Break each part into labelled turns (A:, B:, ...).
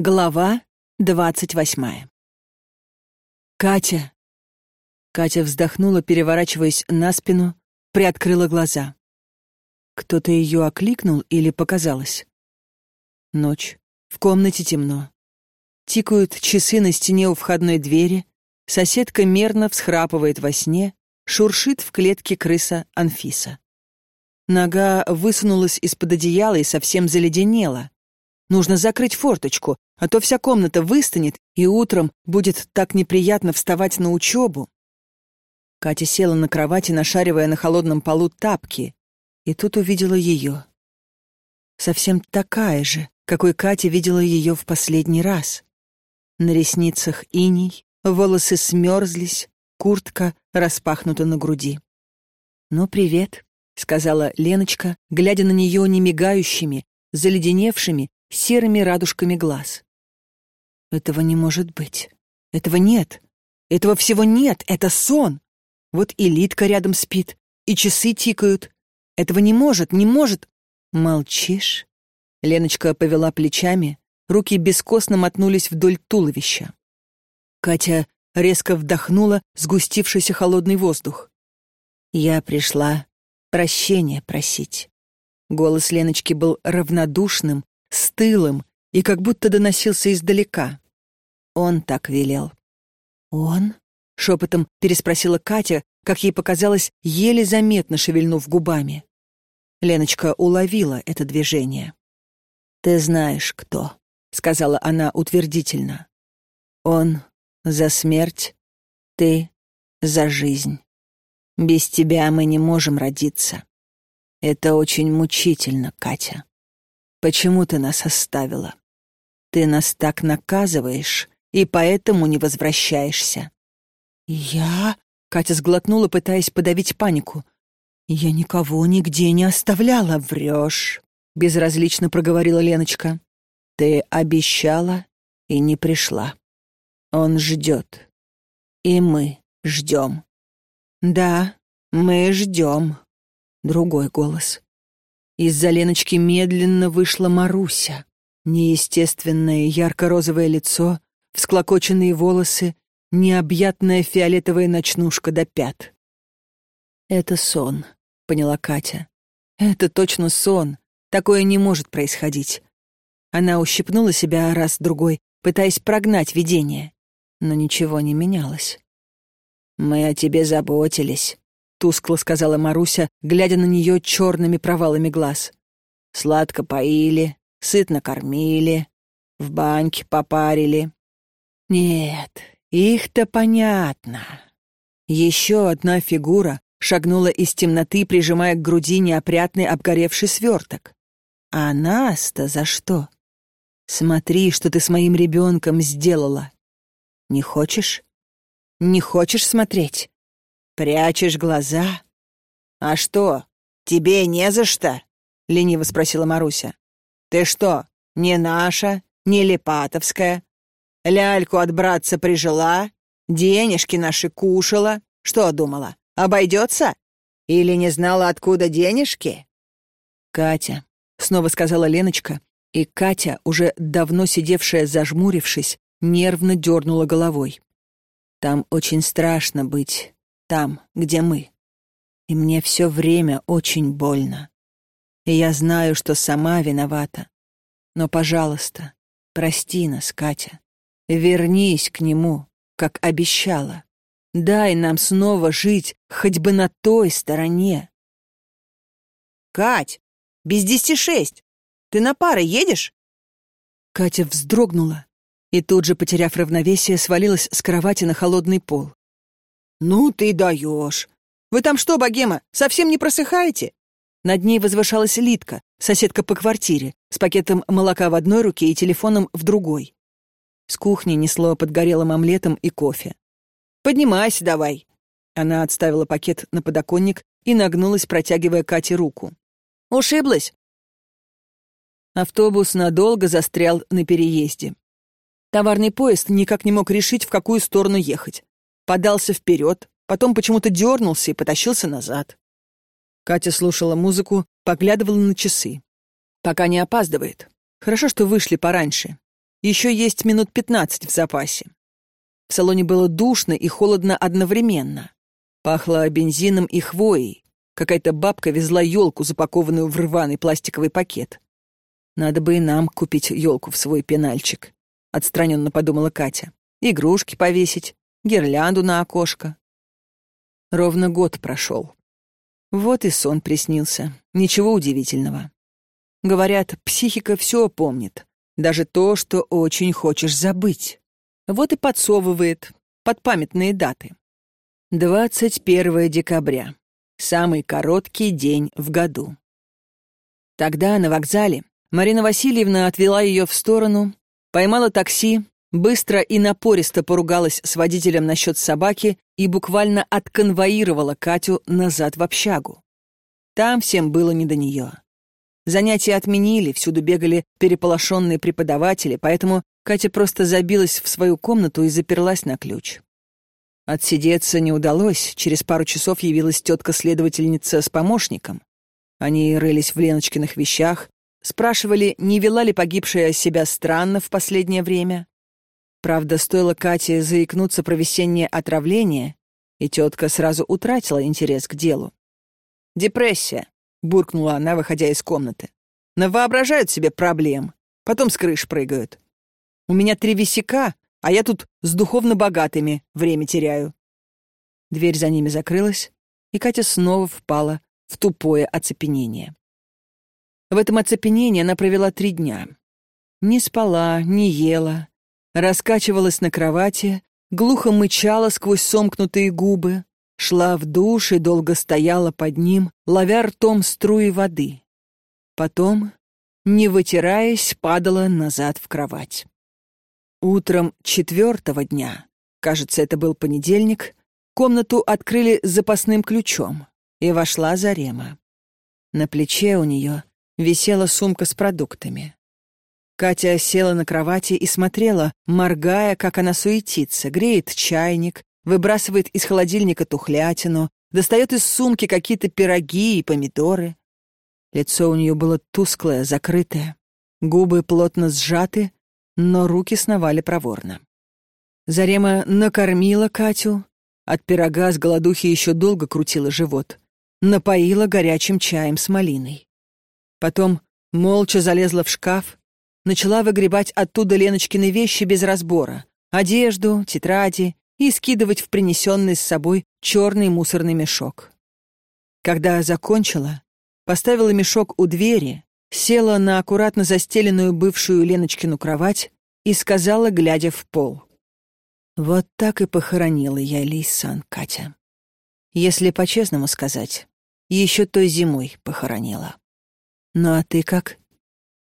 A: Глава двадцать восьмая. «Катя!» Катя вздохнула, переворачиваясь на спину, приоткрыла глаза. Кто-то ее окликнул или показалось? Ночь. В комнате темно. Тикают часы на стене у входной двери, соседка мерно всхрапывает во сне, шуршит в клетке крыса Анфиса. Нога высунулась из-под одеяла и совсем заледенела. Нужно закрыть форточку, а то вся комната выстынет, и утром будет так неприятно вставать на учебу. Катя села на кровати, нашаривая на холодном полу тапки, и тут увидела ее. Совсем такая же, какой Катя видела ее в последний раз. На ресницах иней, волосы смерзлись, куртка распахнута на груди. «Ну, привет», — сказала Леночка, глядя на нее немигающими, заледеневшими, серыми радужками глаз. Этого не может быть. Этого нет. Этого всего нет. Это сон. Вот и Литка рядом спит, и часы тикают. Этого не может, не может. Молчишь? Леночка повела плечами, руки бескостно мотнулись вдоль туловища. Катя резко вдохнула сгустившийся холодный воздух. Я пришла прощения просить. Голос Леночки был равнодушным, стылым, и как будто доносился издалека. Он так велел. «Он?» — шепотом переспросила Катя, как ей показалось, еле заметно шевельнув губами. Леночка уловила это движение. «Ты знаешь, кто», — сказала она утвердительно. «Он за смерть, ты за жизнь. Без тебя мы не можем родиться. Это очень мучительно, Катя. Почему ты нас оставила? Ты нас так наказываешь и поэтому не возвращаешься». «Я...» — Катя сглотнула, пытаясь подавить панику. «Я никого нигде не оставляла, врешь», — безразлично проговорила Леночка. «Ты обещала и не пришла. Он ждет. И мы ждем». «Да, мы ждем», — другой голос. Из-за Леночки медленно вышла Маруся. Неестественное ярко-розовое лицо, всклокоченные волосы, необъятная фиолетовая ночнушка до пят. «Это сон», — поняла Катя. «Это точно сон. Такое не может происходить». Она ущипнула себя раз-другой, пытаясь прогнать видение, но ничего не менялось. «Мы о тебе заботились», — тускло сказала Маруся, глядя на нее черными провалами глаз. «Сладко поили, сытно кормили, в баньке попарили. Нет, их-то понятно. Еще одна фигура шагнула из темноты, прижимая к груди неопрятный обгоревший сверток. А нас-то за что? Смотри, что ты с моим ребенком сделала. Не хочешь? Не хочешь смотреть? Прячешь глаза? А что, тебе не за что? — лениво спросила Маруся. Ты что, не наша, не Липатовская? Ляльку от братца прижила, денежки наши кушала. Что думала, обойдется? Или не знала, откуда денежки?» «Катя», — снова сказала Леночка, и Катя, уже давно сидевшая зажмурившись, нервно дернула головой. «Там очень страшно быть, там, где мы. И мне все время очень больно и я знаю, что сама виновата. Но, пожалуйста, прости нас, Катя. Вернись к нему, как обещала. Дай нам снова жить хоть бы на той стороне.
B: Кать, без десяти шесть. Ты на пары едешь?
A: Катя вздрогнула и тут же, потеряв равновесие, свалилась с кровати на холодный пол.
B: «Ну ты даешь! Вы там что, богема, совсем не просыхаете?
A: Над ней возвышалась Литка, соседка по квартире, с пакетом молока в одной руке и телефоном в другой. С кухни несло подгорелым омлетом и кофе.
B: «Поднимайся давай!»
A: Она отставила пакет на подоконник и нагнулась, протягивая Кате руку.
B: «Ушиблась?»
A: Автобус надолго застрял на переезде. Товарный поезд никак не мог решить, в какую сторону ехать. Подался вперед, потом почему-то дернулся и потащился назад. Катя слушала музыку, поглядывала на часы. Пока не опаздывает. Хорошо, что вышли пораньше. Еще есть минут пятнадцать в запасе. В салоне было душно и холодно одновременно. Пахло бензином и хвоей. Какая-то бабка везла елку, запакованную в рваный пластиковый пакет. Надо бы и нам купить елку в свой пенальчик, отстраненно подумала Катя. Игрушки повесить, гирлянду на окошко. Ровно год прошел. Вот и сон приснился. Ничего удивительного. Говорят, психика все помнит, даже то, что очень хочешь забыть. Вот и подсовывает под памятные даты. 21 декабря. Самый короткий день в году. Тогда на вокзале Марина Васильевна отвела ее в сторону, поймала такси, быстро и напористо поругалась с водителем насчет собаки и буквально отконвоировала Катю назад в общагу. Там всем было не до нее. Занятия отменили, всюду бегали переполошенные преподаватели, поэтому Катя просто забилась в свою комнату и заперлась на ключ. Отсидеться не удалось, через пару часов явилась тетка-следовательница с помощником. Они рылись в Леночкиных вещах, спрашивали, не вела ли погибшая себя странно в последнее время. Правда, стоило Кате заикнуться про весеннее отравление, и тетка сразу утратила интерес к делу. «Депрессия», — буркнула она, выходя из комнаты. «Навоображают себе проблем, потом с крыш прыгают. У меня три висяка, а я тут с духовно богатыми время теряю». Дверь за ними закрылась, и Катя снова впала в тупое оцепенение. В этом оцепенении она провела три дня. Не спала, не ела, раскачивалась на кровати, глухо мычала сквозь сомкнутые губы, шла в душ и долго стояла под ним, ловя ртом струи воды. Потом, не вытираясь, падала назад в кровать. Утром четвертого дня, кажется, это был понедельник, комнату открыли запасным ключом, и вошла Зарема. На плече у нее висела сумка с продуктами. Катя села на кровати и смотрела, моргая, как она суетится, греет чайник, выбрасывает из холодильника тухлятину, достает из сумки какие-то пироги и помидоры. Лицо у нее было тусклое, закрытое, губы плотно сжаты, но руки сновали проворно. Зарема накормила Катю, от пирога с голодухи еще долго крутила живот, напоила горячим чаем с малиной. Потом молча залезла в шкаф, начала выгребать оттуда Леночкины вещи без разбора, одежду, тетради и скидывать в принесенный с собой черный мусорный мешок. Когда закончила, поставила мешок у двери, села на аккуратно застеленную бывшую Леночкину кровать и сказала, глядя в пол. «Вот так и похоронила я Лейсан, Катя. Если по-честному сказать, еще той зимой похоронила». «Ну а ты как?»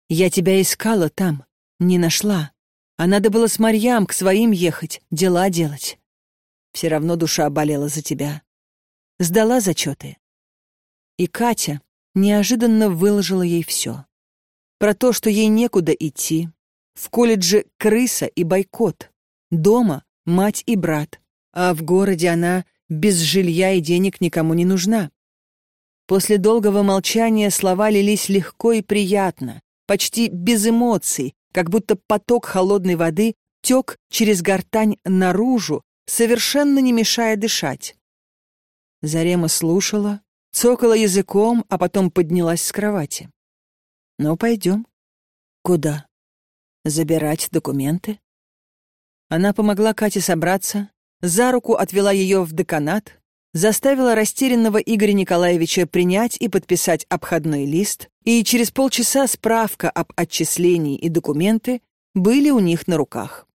A: «Я тебя искала там, не нашла. А надо было с Марьям к своим ехать, дела делать. Все равно душа болела за тебя. Сдала зачеты». И Катя неожиданно выложила ей все. Про то, что ей некуда идти. В колледже крыса и бойкот. Дома мать и брат. А в городе она без жилья и денег никому не нужна. После долгого молчания слова лились легко и приятно, почти без эмоций, как будто поток холодной воды тек через гортань наружу, совершенно не мешая дышать. Зарема слушала, цокала языком, а потом поднялась с кровати. «Ну, пойдем». «Куда?» «Забирать документы?» Она помогла Кате собраться, за руку отвела ее в деканат, заставила растерянного Игоря Николаевича принять и подписать обходной лист, и через полчаса справка об отчислении и документы были у них на руках.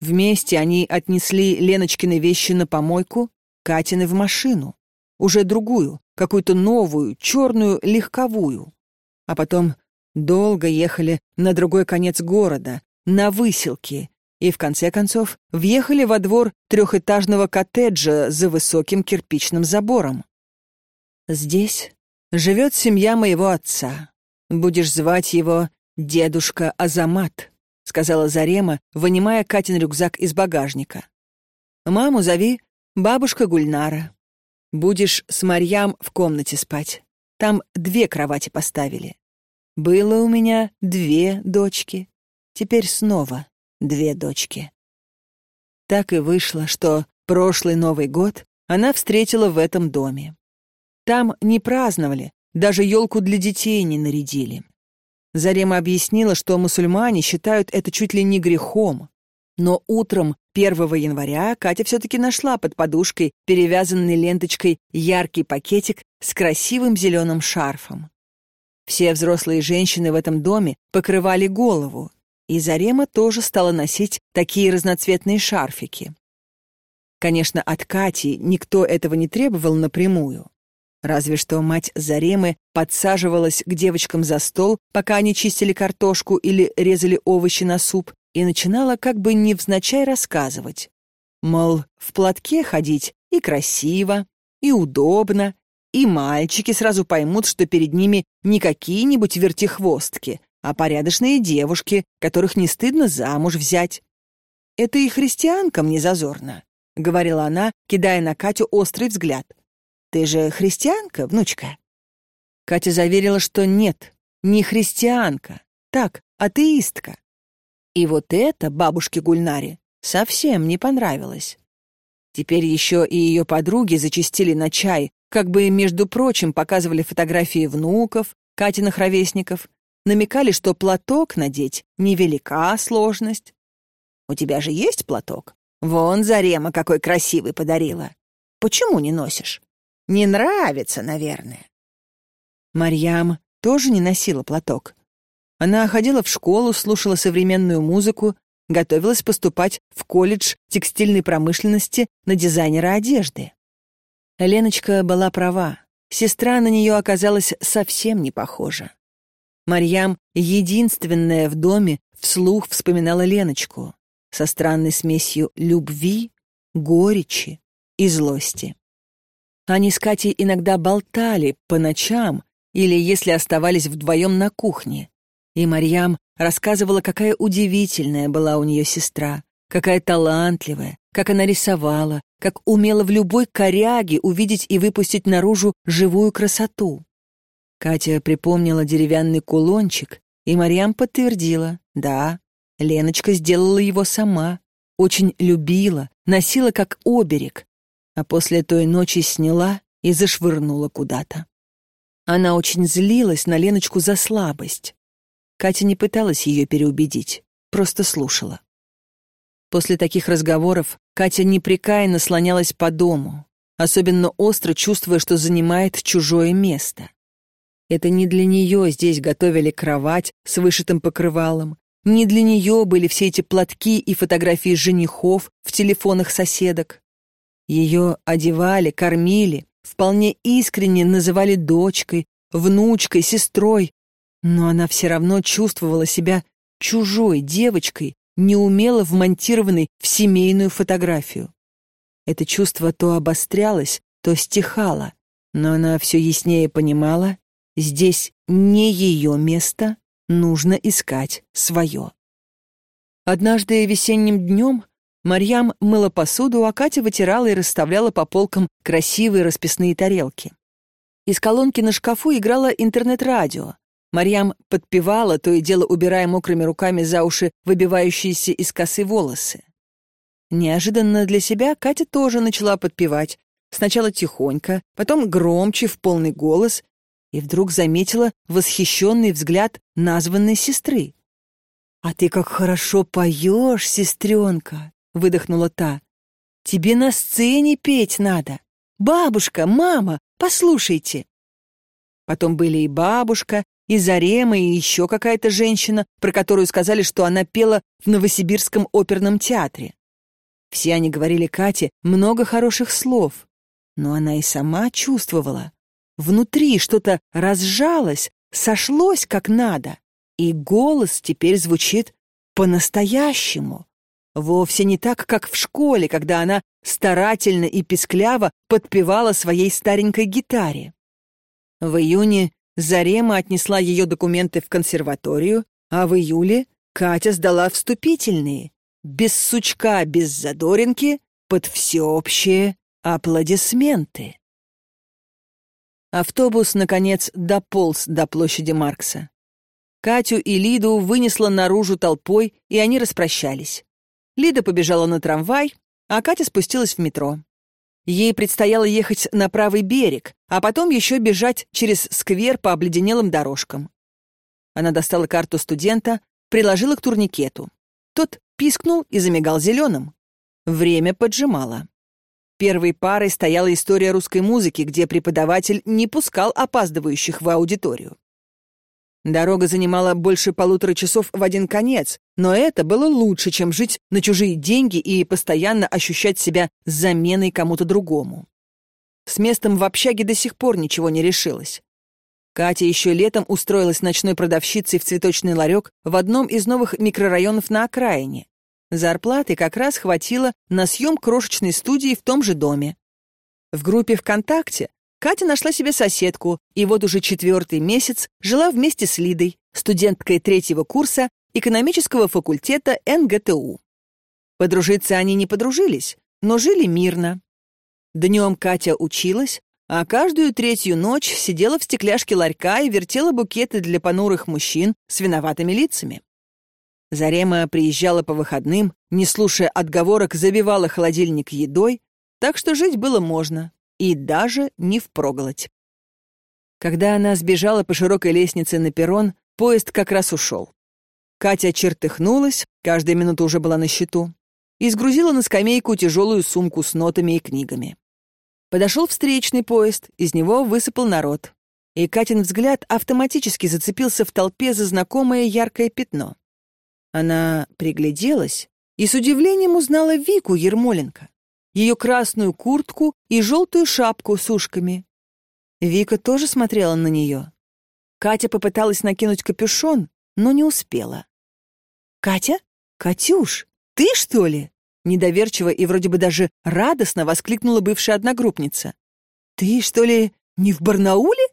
A: Вместе они отнесли Леночкины вещи на помойку, Катины в машину, уже другую, какую-то новую, черную, легковую. А потом долго ехали на другой конец города, на выселки, и, в конце концов, въехали во двор трехэтажного коттеджа за высоким кирпичным забором. «Здесь живет семья моего отца. Будешь звать его дедушка Азамат», — сказала Зарема, вынимая Катин рюкзак из багажника. «Маму зови бабушка Гульнара. Будешь с Марьям в комнате спать. Там две кровати поставили. Было у меня две дочки. теперь снова две дочки. Так и вышло, что прошлый Новый год она встретила в этом доме. Там не праздновали, даже елку для детей не нарядили. Зарема объяснила, что мусульмане считают это чуть ли не грехом. Но утром 1 января Катя все-таки нашла под подушкой, перевязанный ленточкой, яркий пакетик с красивым зеленым шарфом. Все взрослые женщины в этом доме покрывали голову, и Зарема тоже стала носить такие разноцветные шарфики. Конечно, от Кати никто этого не требовал напрямую. Разве что мать Заремы подсаживалась к девочкам за стол, пока они чистили картошку или резали овощи на суп, и начинала как бы невзначай рассказывать. Мол, в платке ходить и красиво, и удобно, и мальчики сразу поймут, что перед ними не какие-нибудь вертихвостки, а порядочные девушки, которых не стыдно замуж взять. Это и христианкам не зазорно. — говорила она, кидая на Катю острый взгляд. «Ты же христианка, внучка?» Катя заверила, что нет, не христианка, так, атеистка. И вот это бабушке Гульнаре совсем не понравилось. Теперь еще и ее подруги зачастили на чай, как бы, между прочим, показывали фотографии внуков, Катиных ровесников, намекали, что платок надеть — невелика сложность. «У тебя же есть платок?» Вон Зарема какой красивый подарила. Почему не носишь? Не нравится, наверное. Марьям тоже не носила платок. Она ходила в школу, слушала современную музыку, готовилась поступать в колледж текстильной промышленности на дизайнера одежды. Леночка была права. Сестра на нее оказалась совсем не похожа. Марьям, единственная в доме, вслух вспоминала Леночку со странной смесью любви, горечи и злости. Они с Катей иногда болтали по ночам или если оставались вдвоем на кухне, и Марьям рассказывала, какая удивительная была у нее сестра, какая талантливая, как она рисовала, как умела в любой коряге увидеть и выпустить наружу живую красоту. Катя припомнила деревянный кулончик, и Марьям подтвердила, да, Леночка сделала его сама, очень любила, носила как оберег, а после той ночи сняла и зашвырнула куда-то. Она очень злилась на Леночку за слабость. Катя не пыталась ее переубедить, просто слушала. После таких разговоров Катя непрекаянно слонялась по дому, особенно остро чувствуя, что занимает чужое место. Это не для нее здесь готовили кровать с вышитым покрывалом, не для нее были все эти платки и фотографии женихов в телефонах соседок. Ее одевали, кормили, вполне искренне называли дочкой, внучкой, сестрой, но она все равно чувствовала себя чужой девочкой, неумело вмонтированной в семейную фотографию. Это чувство то обострялось, то стихало, но она все яснее понимала, здесь не ее место, нужно искать свое. Однажды весенним днем Марьям мыла посуду, а Катя вытирала и расставляла по полкам красивые расписные тарелки. Из колонки на шкафу играло интернет-радио. Марьям подпевала, то и дело убирая мокрыми руками за уши выбивающиеся из косы волосы. Неожиданно для себя Катя тоже начала подпевать. Сначала тихонько, потом громче, в полный голос, и вдруг заметила восхищенный взгляд названной сестры. «А ты как хорошо поешь, сестренка!» — выдохнула та. «Тебе на сцене петь надо! Бабушка, мама, послушайте!» Потом были и бабушка, и Зарема, и еще какая-то женщина, про которую сказали, что она пела в Новосибирском оперном театре. Все они говорили Кате много хороших слов, но она и сама чувствовала, Внутри что-то разжалось, сошлось как надо, и голос теперь звучит по-настоящему. Вовсе не так, как в школе, когда она старательно и пескляво подпевала своей старенькой гитаре. В июне Зарема отнесла ее документы в консерваторию, а в июле Катя сдала вступительные, без сучка, без задоринки, под всеобщие аплодисменты. Автобус, наконец, дополз до площади Маркса. Катю и Лиду вынесла наружу толпой, и они распрощались. Лида побежала на трамвай, а Катя спустилась в метро. Ей предстояло ехать на правый берег, а потом еще бежать через сквер по обледенелым дорожкам. Она достала карту студента, приложила к турникету. Тот пискнул и замигал зеленым. Время поджимало. Первой парой стояла история русской музыки, где преподаватель не пускал опаздывающих в аудиторию. Дорога занимала больше полутора часов в один конец, но это было лучше, чем жить на чужие деньги и постоянно ощущать себя заменой кому-то другому. С местом в общаге до сих пор ничего не решилось. Катя еще летом устроилась ночной продавщицей в цветочный ларек в одном из новых микрорайонов на окраине. Зарплаты как раз хватило на съем крошечной студии в том же доме. В группе ВКонтакте Катя нашла себе соседку, и вот уже четвертый месяц жила вместе с Лидой, студенткой третьего курса экономического факультета НГТУ. Подружиться они не подружились, но жили мирно. Днем Катя училась, а каждую третью ночь сидела в стекляшке ларька и вертела букеты для понурых мужчин с виноватыми лицами. Зарема приезжала по выходным, не слушая отговорок, забивала холодильник едой, так что жить было можно и даже не впроголодь. Когда она сбежала по широкой лестнице на перрон, поезд как раз ушел. Катя чертыхнулась, каждая минута уже была на счету, и сгрузила на скамейку тяжелую сумку с нотами и книгами. Подошел встречный поезд, из него высыпал народ. И Катин взгляд автоматически зацепился в толпе за знакомое яркое пятно. Она пригляделась и с удивлением узнала Вику Ермоленко ее красную куртку и желтую шапку с ушками. Вика тоже смотрела на нее. Катя попыталась накинуть капюшон, но не успела. «Катя? Катюш, ты что ли?» Недоверчиво и вроде бы даже радостно воскликнула бывшая одногруппница. «Ты, что ли, не в Барнауле?»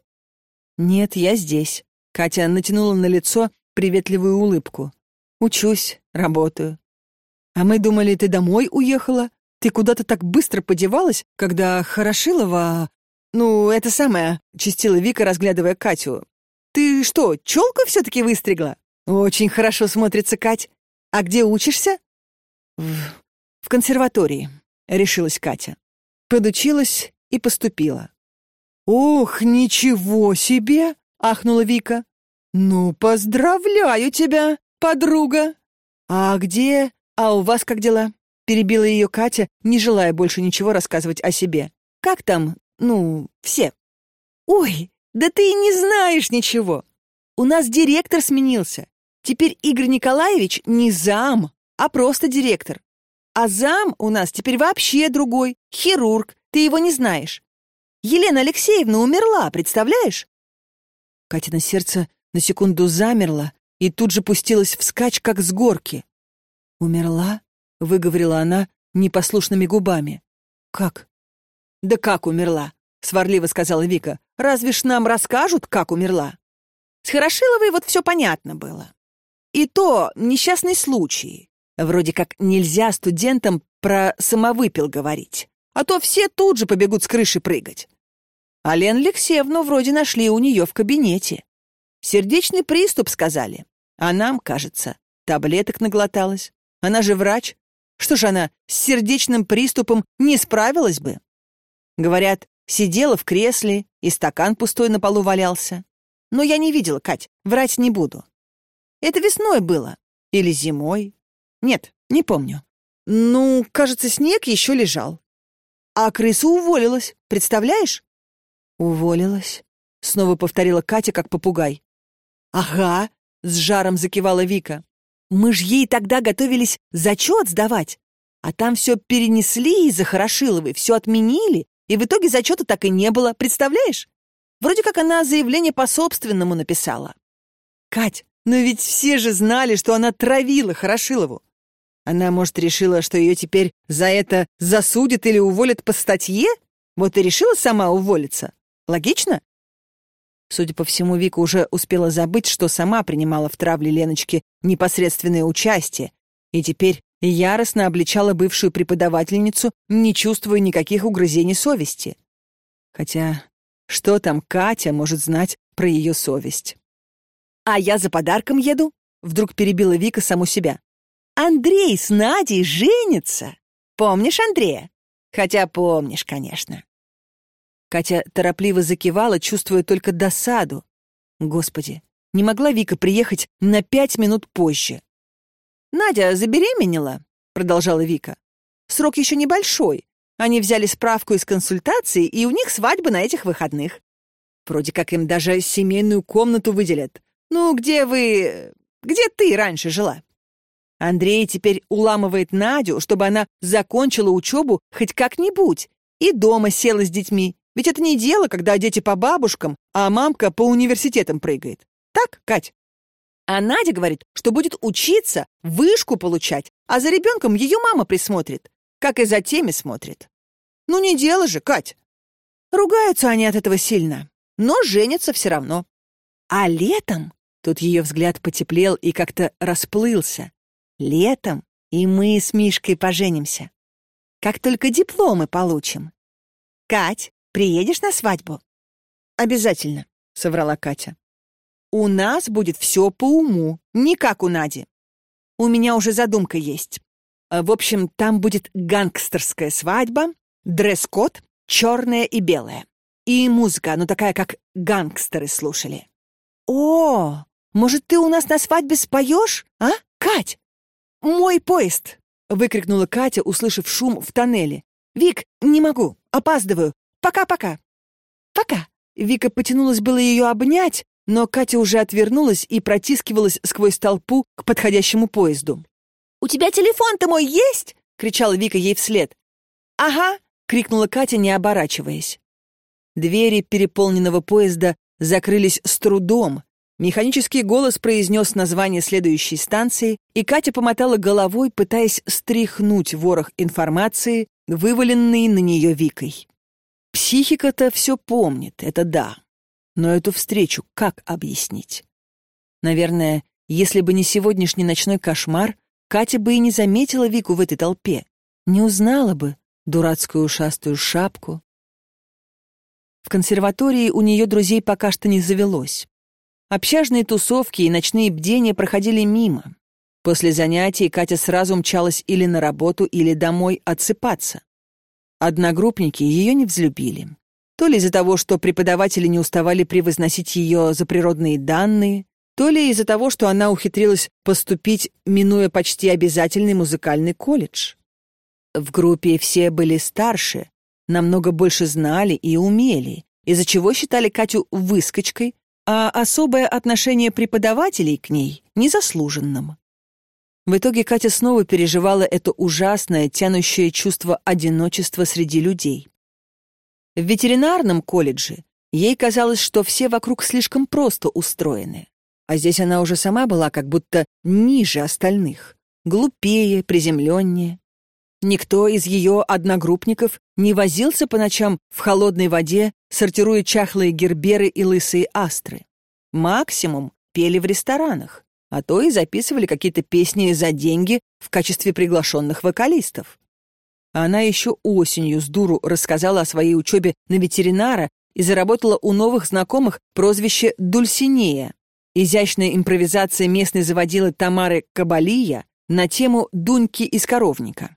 A: «Нет, я здесь». Катя натянула на лицо приветливую улыбку. «Учусь, работаю». «А мы думали, ты домой уехала?» Ты куда-то так быстро подевалась, когда Хорошилова... Ну, это самое, — чистила Вика, разглядывая Катю. Ты что, челку все-таки выстригла? Очень хорошо смотрится, Кать. А где учишься? В, в консерватории, — решилась Катя. Подучилась и поступила. «Ох, ничего себе!» — ахнула Вика. «Ну, поздравляю тебя, подруга!» «А где? А у вас как дела?» Перебила ее Катя, не желая больше ничего рассказывать о себе. «Как там, ну, все?» «Ой, да ты и не знаешь ничего. У нас директор сменился. Теперь Игорь Николаевич не зам, а просто директор. А зам у нас теперь вообще другой, хирург, ты его не знаешь. Елена Алексеевна умерла, представляешь?» Катина сердце на секунду замерло и тут же пустилось вскачь, как с горки. «Умерла?» — выговорила она непослушными губами. «Как?» «Да как умерла?» — сварливо сказала Вика. «Разве ж нам расскажут, как умерла?» С Хорошиловой вот все понятно было. И то несчастный случай. Вроде как нельзя студентам про самовыпил говорить, а то все тут же побегут с крыши прыгать. А Лен Алексеевну вроде нашли у нее в кабинете. Сердечный приступ, сказали. А нам, кажется, таблеток наглоталась. Она же врач, что ж она с сердечным приступом не справилась бы? Говорят, сидела в кресле, и стакан пустой на полу валялся. Но я не видела, Кать, врать не буду. Это весной было. Или зимой. Нет, не помню. Ну, кажется, снег еще лежал. А крыса уволилась, представляешь? Уволилась, снова повторила Катя, как попугай. Ага, с жаром закивала Вика. Мы ж ей тогда готовились зачет сдавать, а там все перенесли из-за Хорошиловой, все отменили, и в итоге зачета так и не было, представляешь? Вроде как она заявление по собственному написала. Кать, но ведь все же знали, что она травила Хорошилову. Она, может, решила, что ее теперь за это засудят или уволят по статье? Вот и решила сама уволиться. Логично? Судя по всему, Вика уже успела забыть, что сама принимала в травле Леночки непосредственное участие, и теперь яростно обличала бывшую преподавательницу, не чувствуя никаких угрызений совести. Хотя что там Катя может знать про ее совесть?
B: А я за подарком еду», — вдруг перебила Вика саму себя. «Андрей с Надей женится. Помнишь Андрея? Хотя помнишь, конечно».
A: Катя торопливо закивала, чувствуя только досаду. Господи, не могла Вика приехать на пять минут позже.
B: «Надя забеременела», — продолжала Вика. «Срок еще небольшой. Они взяли справку из консультации, и у них свадьба на этих выходных. Вроде как им даже семейную комнату выделят. Ну, где вы... где ты раньше жила?» Андрей теперь уламывает Надю, чтобы она закончила учебу хоть как-нибудь и дома села с детьми. Ведь это не дело, когда дети по бабушкам, а мамка по университетам прыгает. Так, Кать? А Надя говорит, что будет учиться, вышку получать, а за ребенком ее мама присмотрит, как и за теми смотрит. Ну не дело же, Кать. Ругаются они от этого сильно, но женятся все равно. А летом, тут ее взгляд потеплел и как-то расплылся, летом и мы с Мишкой поженимся. Как только дипломы получим. Кать, приедешь на свадьбу? Обязательно, соврала Катя. У нас будет все по уму, не как у Нади. У меня уже задумка есть. А, в общем, там будет гангстерская свадьба, дресс-код черное и белое. И музыка, ну такая, как гангстеры слушали. О, может, ты у нас на свадьбе споешь, а, Кать? Мой поезд! Выкрикнула Катя, услышав шум в тоннеле. «Вик, не могу, опаздываю. Пока-пока». «Пока». Вика потянулась было ее обнять, но Катя уже отвернулась и протискивалась сквозь толпу к подходящему поезду. «У тебя телефон-то мой есть?» — кричала Вика ей вслед. «Ага!» — крикнула Катя, не оборачиваясь. Двери переполненного поезда закрылись с трудом. Механический голос произнес название следующей станции, и Катя помотала головой, пытаясь стряхнуть ворох информации, вываленный на нее Викой. Психика-то все помнит, это да. Но эту встречу как объяснить? Наверное, если бы не сегодняшний ночной кошмар, Катя бы и не заметила Вику в этой толпе, не узнала бы дурацкую ушастую шапку. В консерватории у нее друзей пока что не завелось. Общажные тусовки и ночные бдения проходили мимо. После занятий Катя сразу мчалась или на работу, или домой отсыпаться. Одногруппники ее не взлюбили. То ли из-за того, что преподаватели не уставали превозносить ее за природные данные, то ли из-за того, что она ухитрилась поступить, минуя почти обязательный музыкальный колледж. В группе все были старше, намного больше знали и умели, из-за чего считали Катю выскочкой, а особое отношение преподавателей к ней — незаслуженным. В итоге Катя снова переживала это ужасное, тянущее чувство одиночества среди людей. В ветеринарном колледже ей казалось, что все вокруг слишком просто устроены. А здесь она уже сама была как будто ниже остальных, глупее, приземленнее. Никто из ее одногруппников не возился по ночам в холодной воде, сортируя чахлые герберы и лысые астры. Максимум пели в ресторанах, а то и записывали какие-то песни за деньги в качестве приглашенных вокалистов. Она еще осенью с дуру рассказала о своей учебе на ветеринара и заработала у новых знакомых прозвище «Дульсинея». Изящная импровизация местной заводила Тамары Кабалия на тему «Дуньки из коровника».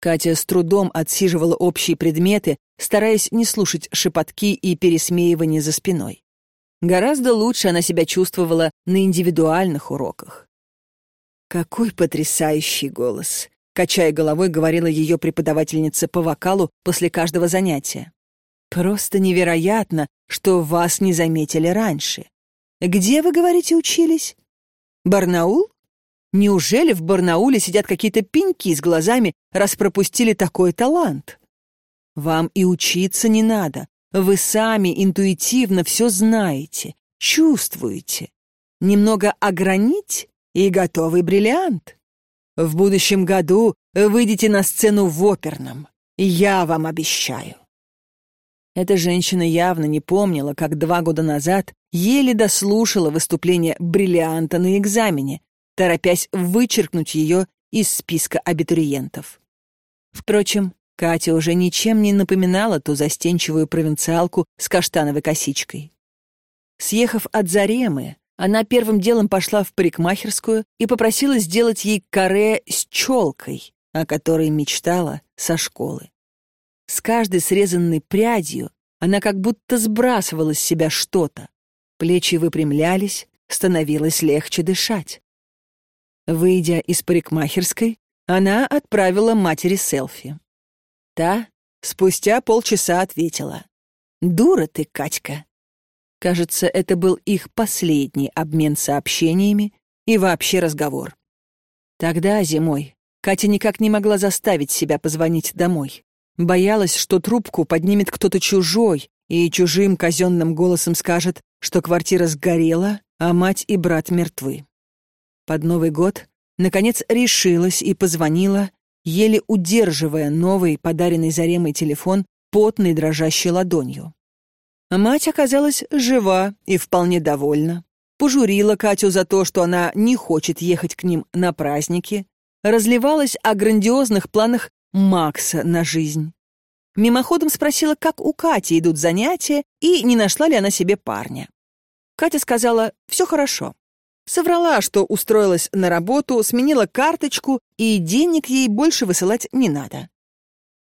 B: Катя с трудом отсиживала общие предметы, стараясь не слушать шепотки и пересмеивания за спиной. Гораздо лучше она себя чувствовала на индивидуальных уроках. Какой потрясающий голос! Качая головой, говорила ее преподавательница по вокалу после каждого занятия. «Просто невероятно, что вас не заметили раньше. Где, вы говорите, учились? Барнаул? Неужели в Барнауле сидят какие-то пеньки с глазами, раз пропустили такой талант? Вам и учиться не надо. Вы сами интуитивно все знаете, чувствуете. Немного огранить и готовый бриллиант. В будущем году выйдете на сцену в оперном. Я вам обещаю». Эта женщина явно не помнила, как два года назад еле дослушала выступление бриллианта на экзамене, торопясь вычеркнуть ее из списка абитуриентов. Впрочем, Катя уже ничем не напоминала ту застенчивую провинциалку с каштановой косичкой. Съехав от Заремы, Она первым делом пошла в парикмахерскую и попросила сделать ей каре с челкой, о которой мечтала со школы. С каждой срезанной прядью она как будто сбрасывала с себя что-то. Плечи выпрямлялись, становилось легче дышать. Выйдя из парикмахерской, она отправила матери селфи. Та спустя полчаса ответила. «Дура ты, Катька!» Кажется, это был их последний обмен сообщениями и вообще разговор. Тогда, зимой, Катя никак не могла заставить себя позвонить домой. Боялась, что трубку поднимет кто-то чужой и чужим казенным голосом скажет, что квартира сгорела, а мать и брат мертвы. Под Новый год, наконец, решилась и позвонила, еле удерживая новый, подаренный Заремой телефон, потной дрожащей ладонью. Мать оказалась жива и вполне довольна. Пожурила Катю за то, что она не хочет ехать к ним на праздники, разливалась о грандиозных планах Макса на жизнь. Мимоходом спросила, как у Кати идут занятия и не нашла ли она себе парня. Катя сказала «все хорошо». Соврала, что устроилась на работу, сменила карточку, и денег ей больше высылать не надо.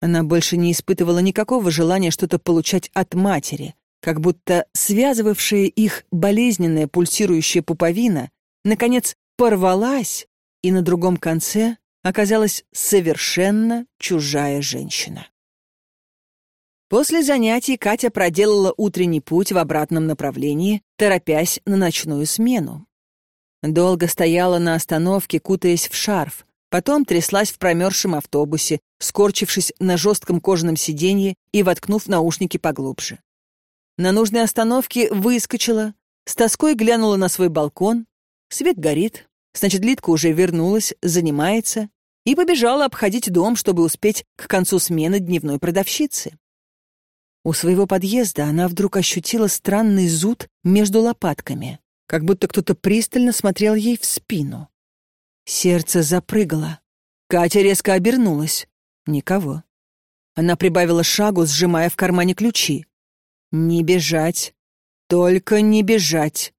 B: Она больше не испытывала никакого желания что-то получать от матери, как будто связывавшая их болезненная пульсирующая пуповина наконец порвалась, и на другом конце оказалась совершенно чужая женщина. После занятий Катя проделала утренний путь в обратном направлении, торопясь на ночную смену. Долго стояла на остановке, кутаясь в шарф, потом тряслась в промерзшем автобусе, скорчившись на жестком кожаном сиденье и воткнув наушники поглубже. На нужной остановке выскочила, с тоской глянула на свой балкон. Свет горит, значит, Литка уже вернулась, занимается, и побежала обходить дом, чтобы успеть к концу смены дневной продавщицы. У своего подъезда она вдруг ощутила странный зуд между лопатками, как будто кто-то пристально смотрел ей в спину. Сердце запрыгало. Катя резко обернулась. Никого. Она прибавила шагу, сжимая в кармане ключи. Не бежать. Только не бежать.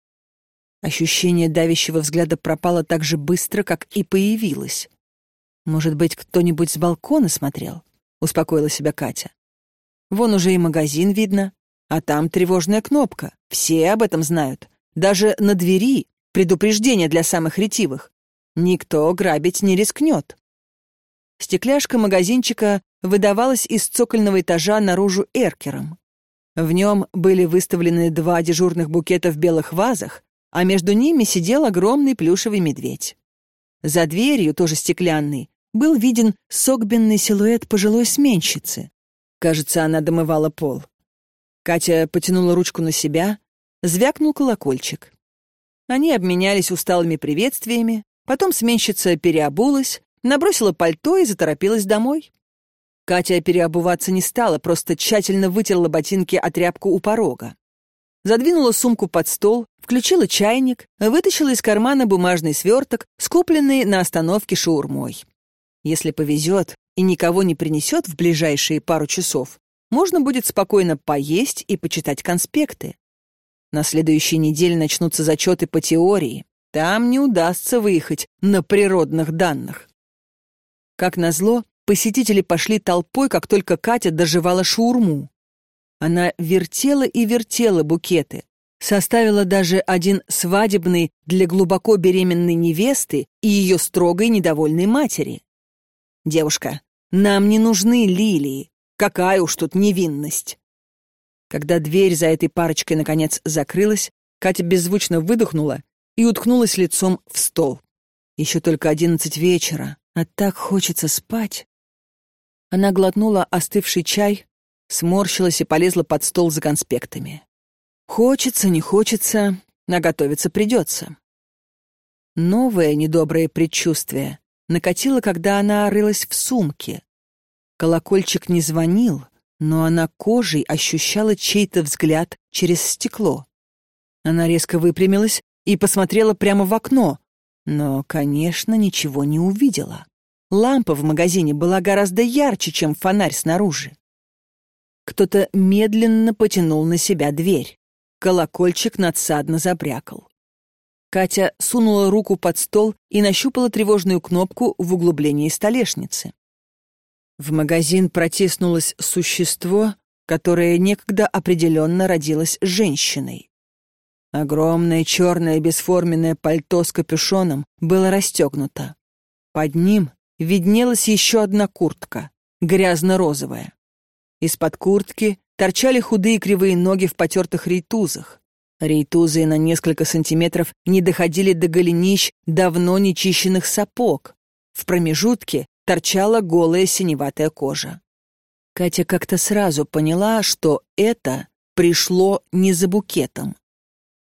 B: Ощущение давящего взгляда пропало так же быстро, как и появилось. Может быть, кто-нибудь с балкона смотрел? Успокоила себя Катя. Вон уже и магазин видно, а там тревожная кнопка. Все об этом знают. Даже на двери предупреждение для самых ретивых. Никто грабить не рискнет. Стекляшка магазинчика выдавалась из цокольного этажа наружу эркером. В нем были выставлены два дежурных букета в белых вазах, а между ними сидел огромный плюшевый медведь. За дверью, тоже стеклянный, был виден согбенный силуэт пожилой сменщицы. Кажется, она домывала пол. Катя потянула ручку на себя, звякнул колокольчик. Они обменялись усталыми приветствиями, потом сменщица переобулась, набросила пальто и заторопилась домой. Катя переобуваться не стала, просто тщательно вытерла ботинки о тряпку у порога. Задвинула сумку под стол, включила чайник, вытащила из кармана бумажный сверток, скупленный на остановке шаурмой. Если повезет и никого не принесет в ближайшие пару часов, можно будет спокойно поесть и почитать конспекты. На следующей неделе начнутся зачеты по теории. Там не удастся выехать на природных данных. Как назло, Посетители пошли толпой, как только Катя доживала шаурму. Она вертела и вертела букеты, составила даже один свадебный для глубоко беременной невесты и ее строгой недовольной матери. «Девушка, нам не нужны лилии. Какая уж тут невинность!» Когда дверь за этой парочкой наконец закрылась, Катя беззвучно выдохнула и уткнулась лицом в стол. Еще только одиннадцать вечера, а так хочется спать. Она глотнула остывший чай, сморщилась и полезла под стол за конспектами. Хочется, не хочется, а готовиться придется. Новое недоброе предчувствие накатило, когда она рылась в сумке. Колокольчик не звонил, но она кожей ощущала чей-то взгляд через стекло. Она резко выпрямилась и посмотрела прямо в окно, но, конечно, ничего не увидела. Лампа в магазине была гораздо ярче, чем фонарь снаружи. Кто-то медленно потянул на себя дверь. Колокольчик надсадно забрякал.
A: Катя сунула руку под стол и нащупала тревожную кнопку в углублении столешницы. В магазин протиснулось существо, которое некогда определенно родилось женщиной. Огромное черное бесформенное пальто с капюшоном было расстегнуто. Под ним виднелась еще одна куртка, грязно-розовая. Из-под куртки торчали худые кривые ноги в потертых рейтузах. Рейтузы на несколько сантиметров не доходили до голенищ давно нечищенных сапог. В промежутке торчала голая синеватая кожа. Катя как-то сразу поняла, что это пришло не за букетом.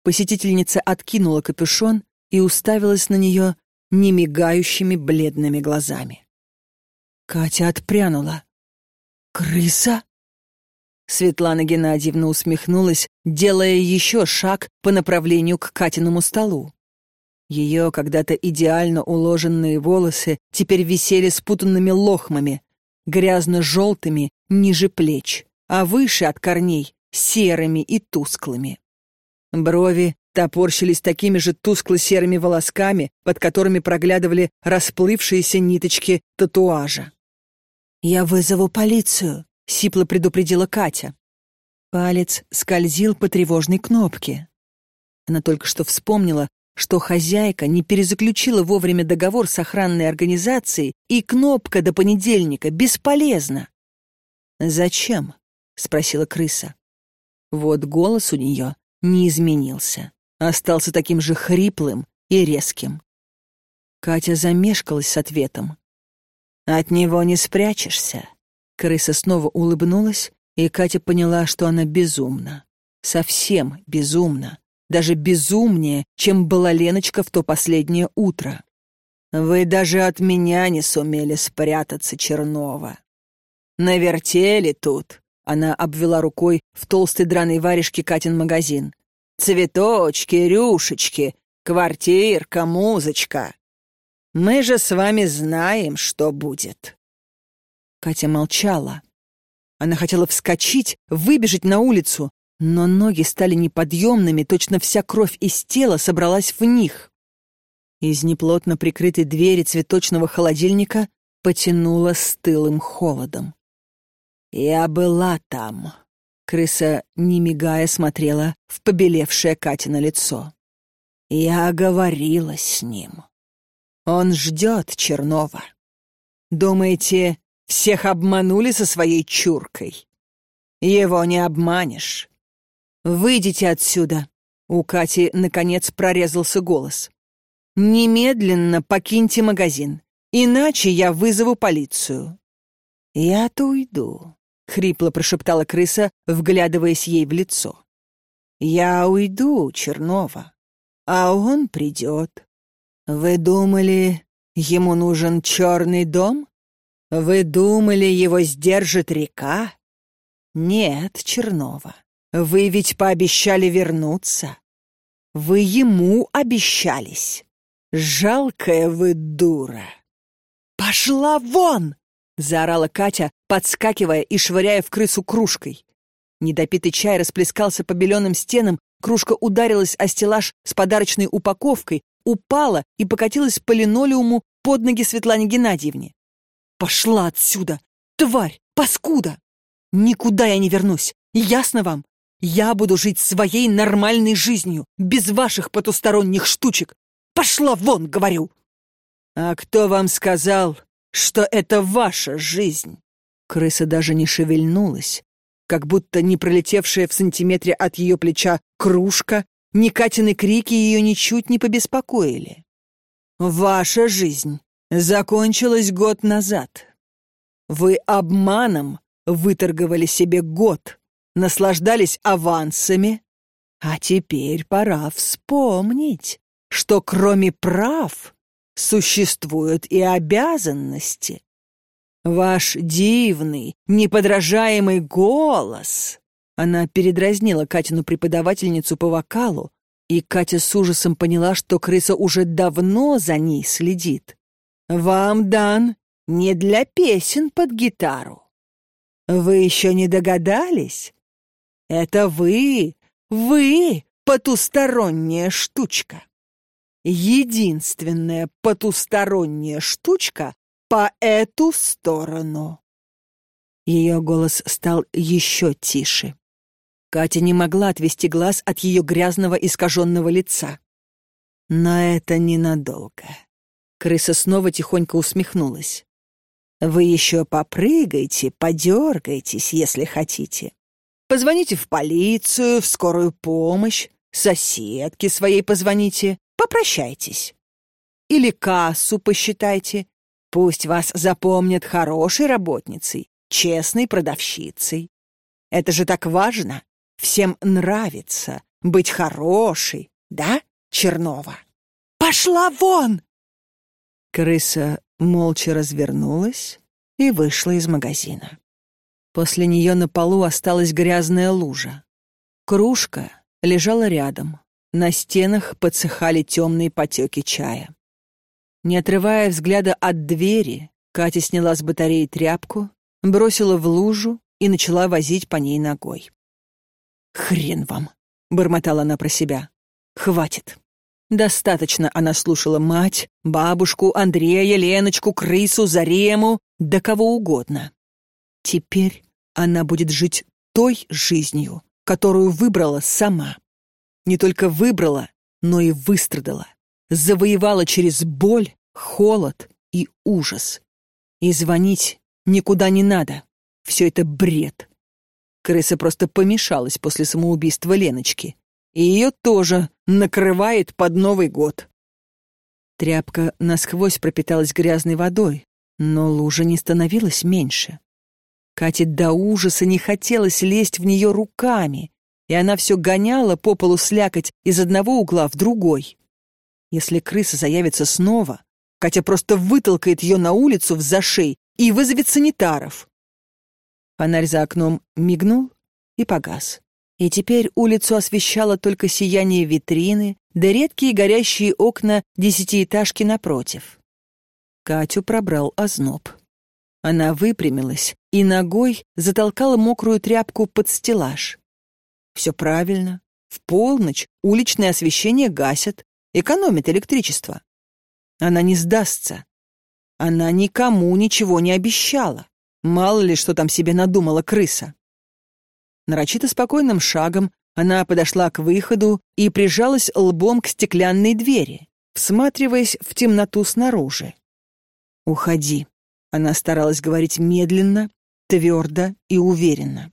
A: Посетительница откинула капюшон и уставилась на нее немигающими бледными глазами. Катя отпрянула. «Крыса?» Светлана Геннадьевна усмехнулась, делая еще шаг по направлению к Катиному столу. Ее когда-то идеально уложенные волосы теперь висели спутанными лохмами, грязно-желтыми ниже плеч, а выше от корней серыми и тусклыми. Брови топорщились такими же тускло-серыми волосками, под которыми проглядывали расплывшиеся ниточки татуажа. «Я вызову полицию», — сипло предупредила Катя. Палец скользил по тревожной кнопке. Она только что вспомнила, что хозяйка не перезаключила вовремя договор с охранной организацией, и кнопка до понедельника бесполезна. «Зачем?» — спросила крыса. Вот голос у нее не изменился, остался таким же хриплым и резким. Катя замешкалась с ответом. «От него не спрячешься». Крыса снова улыбнулась, и Катя поняла, что она безумна. Совсем безумна. Даже безумнее, чем была Леночка в то последнее утро. «Вы даже от меня не сумели спрятаться, Чернова. Навертели тут, она обвела рукой в толстой драной варежке Катин магазин. «Цветочки, рюшечки, квартирка, музычка. Мы же с вами знаем, что будет». Катя молчала. Она хотела вскочить, выбежать на улицу, но ноги стали неподъемными, точно вся кровь из тела собралась в них. Из неплотно прикрытой двери цветочного холодильника потянуло стылым холодом. «Я была там». Крыса, не мигая, смотрела в побелевшее Катино лицо. «Я говорила с ним. Он ждет Чернова. Думаете, всех обманули со своей чуркой? Его не обманешь. Выйдите отсюда!» У Кати, наконец, прорезался голос. «Немедленно покиньте магазин, иначе я вызову полицию». «Я-то уйду. — хрипло прошептала крыса, вглядываясь ей в лицо. «Я уйду, Чернова, а он придет. Вы думали, ему нужен черный дом? Вы думали, его сдержит река? Нет, Чернова, вы ведь пообещали вернуться. Вы ему обещались. Жалкая вы дура!» «Пошла вон!» — заорала Катя, подскакивая и швыряя в крысу кружкой. Недопитый чай расплескался по беленым стенам, кружка ударилась о стеллаж с подарочной упаковкой, упала и покатилась по линолеуму под ноги Светлане Геннадьевне. «Пошла отсюда! Тварь! Паскуда! Никуда я не вернусь! Ясно вам? Я буду жить своей нормальной жизнью, без ваших потусторонних штучек! Пошла вон, говорю!» «А кто вам сказал, что это ваша жизнь. Крыса даже не шевельнулась, как будто не пролетевшая в сантиметре от ее плеча кружка, ни Катины крики ее ничуть не побеспокоили. Ваша жизнь закончилась год назад. Вы обманом выторговали себе год, наслаждались авансами, а теперь пора вспомнить, что кроме прав существуют и обязанности. Ваш дивный, неподражаемый голос. Она передразнила Катину преподавательницу по вокалу, и Катя с ужасом поняла, что крыса уже давно за ней следит. Вам дан не для песен под гитару. Вы еще не догадались? Это вы, вы потусторонняя штучка.
B: единственная потусторонняя штучка по эту сторону. Ее голос стал еще тише. Катя не могла отвести глаз от ее грязного искаженного лица. Но это ненадолго. Крыса снова тихонько усмехнулась. «Вы еще попрыгайте, подергайтесь, если хотите. Позвоните в полицию, в скорую помощь, соседке своей позвоните, попрощайтесь. Или кассу посчитайте. Пусть вас запомнят хорошей работницей, честной продавщицей. Это же так важно. Всем нравится быть хорошей, да, Чернова? Пошла вон! Крыса молча развернулась и вышла из магазина. После нее на полу осталась грязная лужа. Кружка лежала рядом. На стенах подсыхали темные потеки чая. Не отрывая взгляда от двери, Катя сняла с батареи тряпку, бросила в лужу и начала возить по ней ногой. «Хрен вам!» — бормотала она про себя. «Хватит!» Достаточно она слушала мать, бабушку, Андрея, Леночку, крысу, Зарему, да кого угодно. Теперь она будет жить той жизнью, которую выбрала сама. Не только выбрала, но и выстрадала. Завоевала через боль, холод и ужас. И звонить никуда не надо. Все это бред. Крыса просто помешалась после самоубийства Леночки и ее тоже накрывает под Новый год. Тряпка насквозь пропиталась грязной водой, но лужа не становилась меньше. Кате до ужаса не хотелось лезть в нее руками, и она все гоняла по полу слякоть из одного угла в другой. Если крыса заявится снова, Катя просто вытолкает ее на улицу в зашей и вызовет санитаров. Фонарь за окном мигнул и погас. И теперь улицу освещало только сияние витрины, да редкие горящие окна десятиэтажки напротив. Катю пробрал озноб. Она выпрямилась и ногой затолкала мокрую тряпку под стеллаж. Все правильно. В полночь уличное освещение гасят, экономит электричество. Она не сдастся. Она никому ничего не обещала. Мало ли, что там себе надумала крыса. Нарочито спокойным шагом она подошла к выходу и прижалась лбом к стеклянной двери, всматриваясь в темноту снаружи. «Уходи», — она старалась говорить медленно, твердо и уверенно.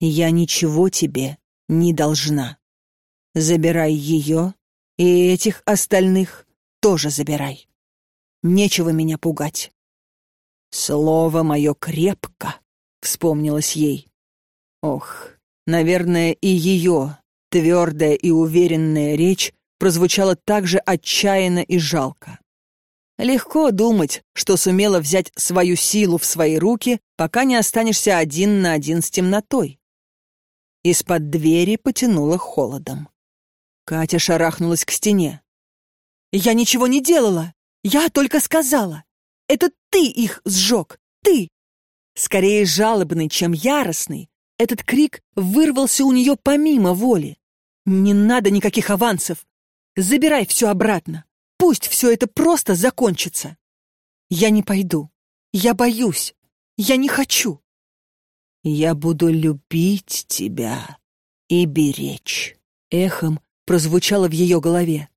B: «Я ничего тебе не должна. Забирай ее, и этих остальных тоже забирай. Нечего меня пугать». «Слово мое крепко», — вспомнилось ей. Ох, наверное, и ее твердая и уверенная речь прозвучала так же отчаянно и жалко. Легко думать, что сумела взять свою силу в свои руки, пока не останешься один на один с темнотой. Из-под двери потянуло холодом. Катя шарахнулась к стене. «Я ничего не делала! Я только сказала! Это ты их сжег! Ты!» Скорее жалобный, чем яростный, этот крик вырвался у нее помимо воли. «Не надо никаких авансов! Забирай все обратно! Пусть все это просто закончится!» «Я не пойду! Я боюсь! Я не хочу!» «Я буду любить тебя и беречь!» Эхом прозвучало в ее голове.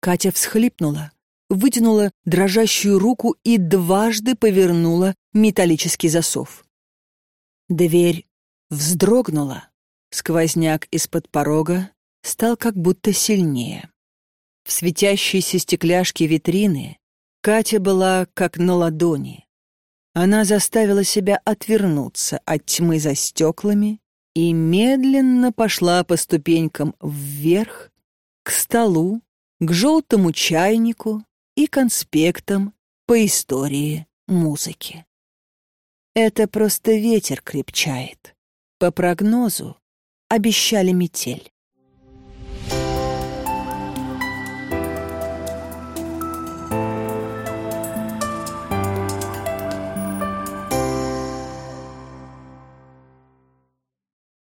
B: Катя всхлипнула, вытянула дрожащую руку и дважды повернула металлический засов. Дверь Вздрогнула. Сквозняк из-под порога стал как будто сильнее. В светящейся стекляшке витрины Катя была как на ладони. Она заставила себя отвернуться от тьмы за стеклами и медленно пошла по ступенькам вверх, к столу, к желтому чайнику и конспектам по истории музыки. Это просто ветер крепчает. По прогнозу обещали метель.